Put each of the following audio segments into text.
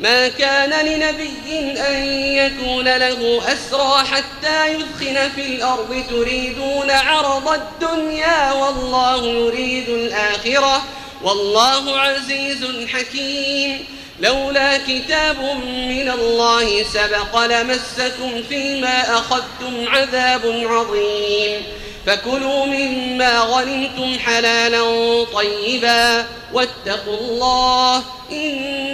ما كان لنبي أن يكون له أسرى حتى يدخن في الأرض تريدون عرض الدنيا والله يريد الآخرة والله عزيز حكيم لولا كتاب من الله سبق لمسكم فيما أخذتم عذاب عظيم فكلوا مما غنمتم حلالا طيبا واتقوا الله إن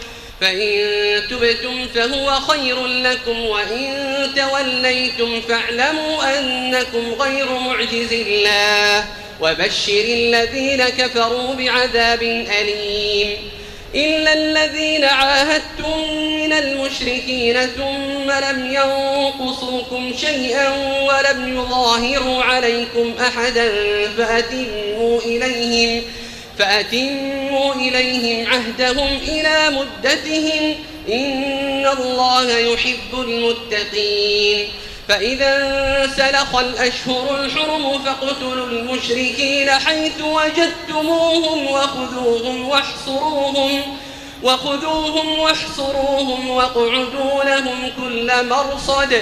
فإن تبتم فهو خير لكم وإن توليتم فاعلموا أنكم غير معجز الله وبشر الذين كفروا بعذاب أليم إلا الذين عاهدتم من المشركين ثم لم ينقصوكم شيئا ولم يظاهروا عليكم أحدا فأتموا إليهم فأتموا إليهم عهدهم إلى مدتهم إن الله يحب المتقين. فإذا سلخ الأشهر الحرم فاقتلوا المشركين حيث وجدتموهم وخذوهم واحصروهم وخذوهم واحصروهم واقعدوا لهم كل مرصد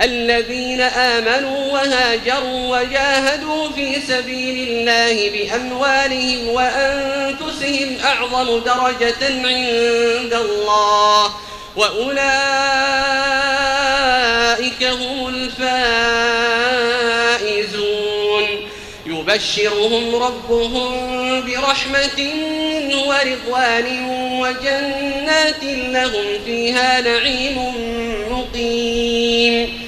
الذين آمنوا وهاجروا وجاهدوا في سبيل الله بأموالهم وأنفسهم أعظم درجة عند الله وأولئك هم الفائزون. يبشرهم ربهم برحمة ورضوان وجنات لهم فيها نعيم مقيم.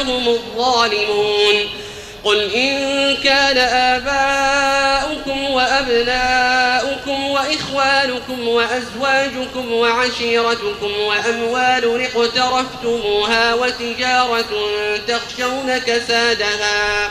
هم الظالمون. قل إن كان آباؤكم وأبناؤكم وإخوانكم وأزواجكم وعشيرتكم وأموال اقترفتموها وتجارة تخشون كسادها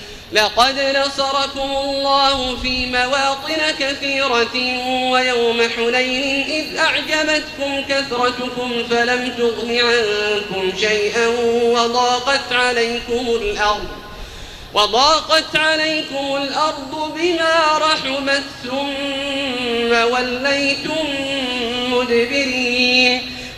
لقد نصركم الله في مواطن كثيرة ويوم حنين إذ أعجبتكم كثرتكم فلم تغن عنكم شيئا وضاقت عليكم الأرض وضاقت عليكم الأرض بما رحمت ثم وليتم مدبرين.